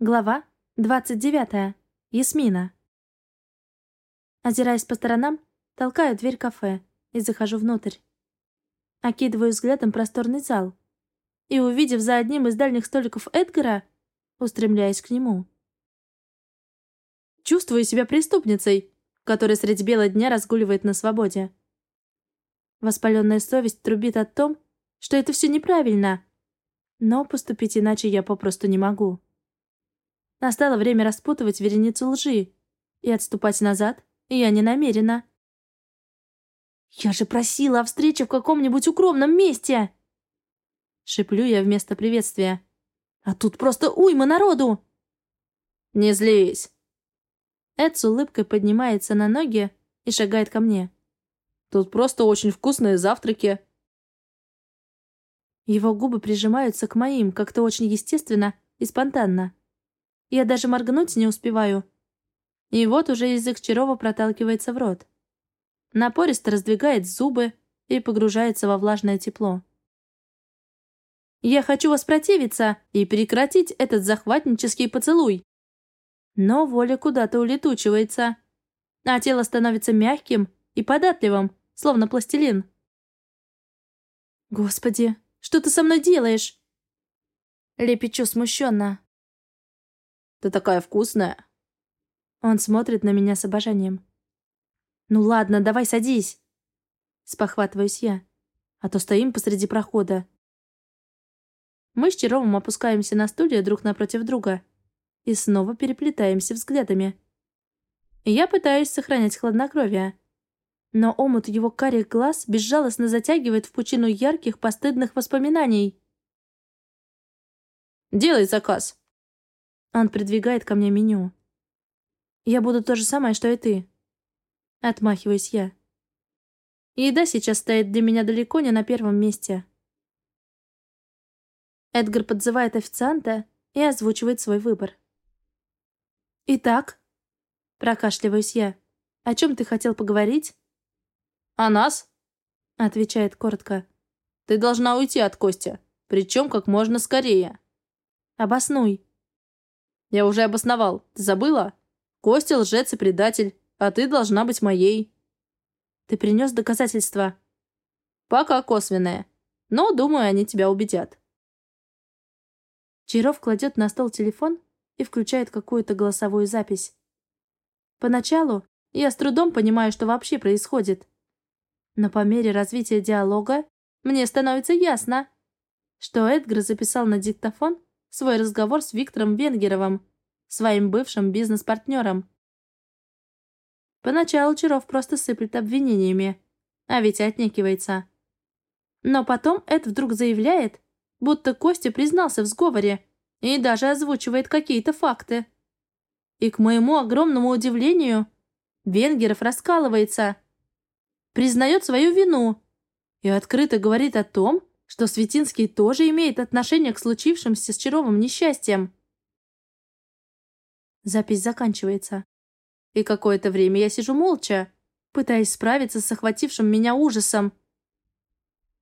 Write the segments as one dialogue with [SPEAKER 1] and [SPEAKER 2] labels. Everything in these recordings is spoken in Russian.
[SPEAKER 1] Глава 29. Ясмина. Озираясь по сторонам, толкаю дверь кафе и захожу внутрь. Окидываю взглядом просторный зал и, увидев за одним из дальних столиков Эдгара, устремляюсь к нему. Чувствую себя преступницей, которая средь бела дня разгуливает на свободе. Воспаленная совесть трубит о том, что это все неправильно, но поступить иначе я попросту не могу. Настало время распутывать вереницу лжи. И отступать назад я не намерена. «Я же просила о встрече в каком-нибудь укромном месте!» Шиплю я вместо приветствия. «А тут просто уйма народу!» «Не злись!» Эд с улыбкой поднимается на ноги и шагает ко мне. «Тут просто очень вкусные завтраки!» Его губы прижимаются к моим как-то очень естественно и спонтанно. Я даже моргнуть не успеваю. И вот уже язык Чарова проталкивается в рот. Напористо раздвигает зубы и погружается во влажное тепло. Я хочу воспротивиться и прекратить этот захватнический поцелуй. Но воля куда-то улетучивается, а тело становится мягким и податливым, словно пластилин. «Господи, что ты со мной делаешь?» Лепечу смущенно.
[SPEAKER 2] Ты такая вкусная!»
[SPEAKER 1] Он смотрит на меня с обожанием. «Ну ладно, давай садись!» Спохватываюсь я, а то стоим посреди прохода. Мы с Черовым опускаемся на стулья друг напротив друга и снова переплетаемся взглядами. Я пытаюсь сохранять хладнокровие, но омут его карих глаз безжалостно затягивает в пучину ярких постыдных воспоминаний.
[SPEAKER 2] «Делай заказ!»
[SPEAKER 1] Он придвигает ко мне меню. Я буду то же самое, что и ты. Отмахиваюсь я. Еда сейчас стоит для меня далеко не на первом месте. Эдгар подзывает официанта и озвучивает свой выбор. «Итак?» Прокашливаюсь я. «О чем ты хотел поговорить?»
[SPEAKER 2] «О нас?»
[SPEAKER 1] Отвечает коротко.
[SPEAKER 2] «Ты должна уйти от Костя, причем как можно скорее».
[SPEAKER 1] «Обоснуй».
[SPEAKER 2] Я уже обосновал. Ты забыла? Костя лжец и предатель, а ты должна быть моей.
[SPEAKER 1] Ты принес доказательства?
[SPEAKER 2] Пока косвенные. Но, думаю, они тебя убедят.
[SPEAKER 1] Чиров кладет на стол телефон и включает какую-то голосовую запись. Поначалу я с трудом понимаю, что вообще происходит. Но по мере развития диалога мне становится ясно, что Эдгар записал на диктофон свой разговор с Виктором Венгеровым, своим бывшим бизнес-партнером. Поначалу Чаров просто сыплет обвинениями, а Витя отнекивается. Но потом Эд вдруг заявляет, будто Костя признался в сговоре и даже озвучивает какие-то факты. И к моему огромному удивлению, Венгеров раскалывается, признает свою вину и открыто говорит о том, что Светинский тоже имеет отношение к случившимся с Чаровым несчастьям. Запись заканчивается. И какое-то время я сижу молча, пытаясь справиться с охватившим меня ужасом.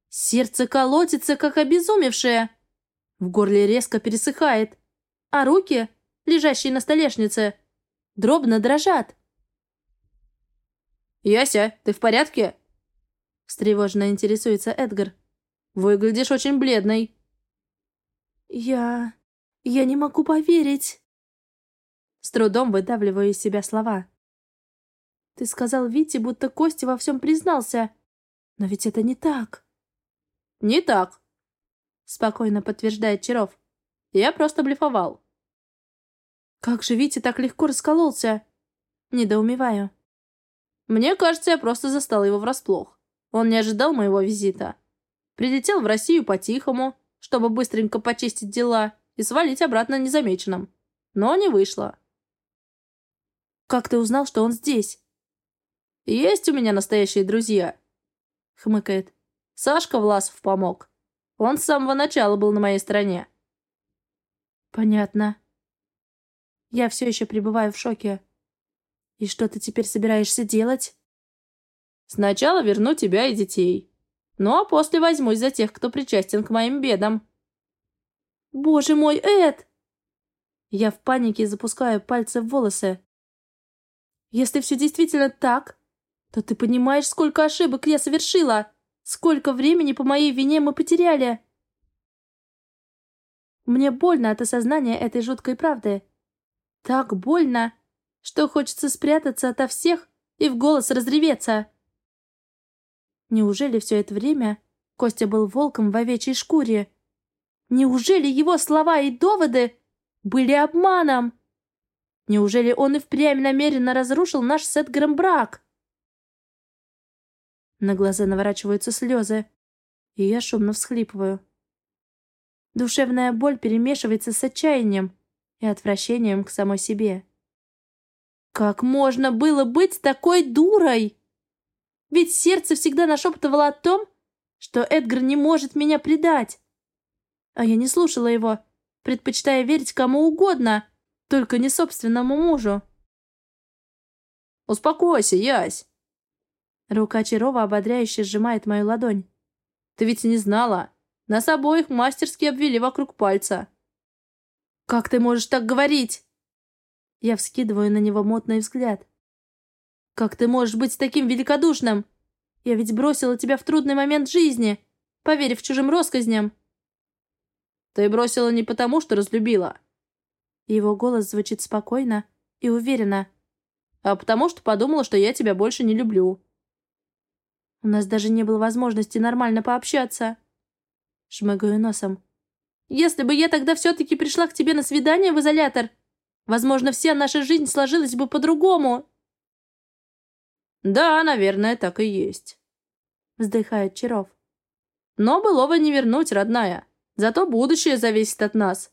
[SPEAKER 1] Сердце колотится, как обезумевшее. В горле резко пересыхает, а руки, лежащие на столешнице, дробно дрожат.
[SPEAKER 2] «Яся, ты в порядке?»
[SPEAKER 1] Встревоженно интересуется Эдгар.
[SPEAKER 2] Выглядишь очень бледной».
[SPEAKER 1] «Я... я не могу поверить». С трудом выдавливаю из себя слова. «Ты сказал Вите, будто Костя во всем признался. Но ведь это не так».
[SPEAKER 2] «Не так», —
[SPEAKER 1] спокойно подтверждает Чаров.
[SPEAKER 2] «Я просто блефовал».
[SPEAKER 1] «Как же Витя так легко раскололся?» Недоумеваю.
[SPEAKER 2] «Мне кажется, я просто застал его врасплох. Он не ожидал моего визита. Прилетел в Россию по-тихому, чтобы быстренько почистить дела и свалить обратно незамеченным. Но не вышло.
[SPEAKER 1] «Как ты узнал, что он здесь?»
[SPEAKER 2] «Есть у меня настоящие друзья», — хмыкает. «Сашка Власов помог. Он с самого начала был на моей стороне».
[SPEAKER 1] «Понятно. Я все еще пребываю в шоке. И что ты теперь собираешься делать?»
[SPEAKER 2] «Сначала верну тебя и детей. Ну а после возьмусь за тех, кто причастен к моим бедам.
[SPEAKER 1] Боже мой, Эд! Я в панике запускаю пальцы в волосы. Если все действительно так, то ты понимаешь, сколько ошибок я совершила, сколько времени по моей вине мы потеряли. Мне больно от осознания этой жуткой правды. Так больно, что хочется спрятаться ото всех и в голос разреветься. Неужели все это время Костя был волком в овечьей шкуре? Неужели его слова и доводы были обманом? Неужели он и впрямь намеренно разрушил наш с Эдгаром брак? На глаза наворачиваются слезы, и я шумно всхлипываю. Душевная боль перемешивается с отчаянием и отвращением к самой себе. Как можно было быть такой дурой? Ведь сердце всегда нашептывало о том, что Эдгар не может меня предать. А я не слушала его, предпочитая верить кому угодно, только не собственному мужу.
[SPEAKER 2] «Успокойся, Ясь!»
[SPEAKER 1] Рука Чарова ободряюще сжимает мою ладонь.
[SPEAKER 2] «Ты ведь не знала. Нас обоих мастерски обвели вокруг пальца».
[SPEAKER 1] «Как ты можешь так говорить?» Я вскидываю на него мотный взгляд. «Как ты можешь быть таким великодушным? Я ведь бросила тебя в трудный момент жизни, поверив чужим россказням».
[SPEAKER 2] «Ты бросила не потому, что разлюбила».
[SPEAKER 1] Его голос звучит спокойно и уверенно.
[SPEAKER 2] «А потому, что подумала, что я тебя больше не люблю».
[SPEAKER 1] У нас даже не было возможности нормально пообщаться. Шмыгаю носом. Если бы я тогда все-таки пришла к тебе на свидание в изолятор, возможно, вся наша жизнь сложилась бы по-другому.
[SPEAKER 2] Да, наверное, так и есть.
[SPEAKER 1] Вздыхает Чаров.
[SPEAKER 2] Но былого не вернуть, родная. Зато будущее зависит от нас.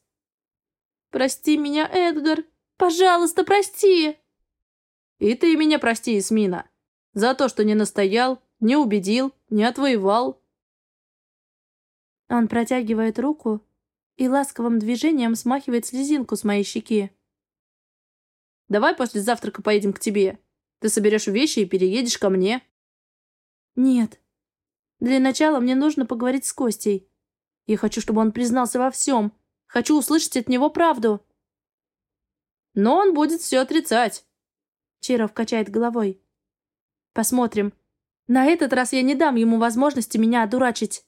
[SPEAKER 1] Прости меня, Эдгар. Пожалуйста, прости.
[SPEAKER 2] И ты меня прости, Эсмина. За то, что не настоял, не убедил, не отвоевал.
[SPEAKER 1] Он протягивает руку и ласковым движением смахивает слезинку с моей щеки.
[SPEAKER 2] «Давай после завтрака поедем к тебе. Ты соберешь вещи и переедешь ко мне».
[SPEAKER 1] «Нет. Для начала мне нужно поговорить с Костей. Я хочу, чтобы он признался во всем. Хочу услышать от него правду».
[SPEAKER 2] «Но он будет все отрицать».
[SPEAKER 1] Чиров качает головой. «Посмотрим. На этот раз я не дам ему возможности меня одурачить.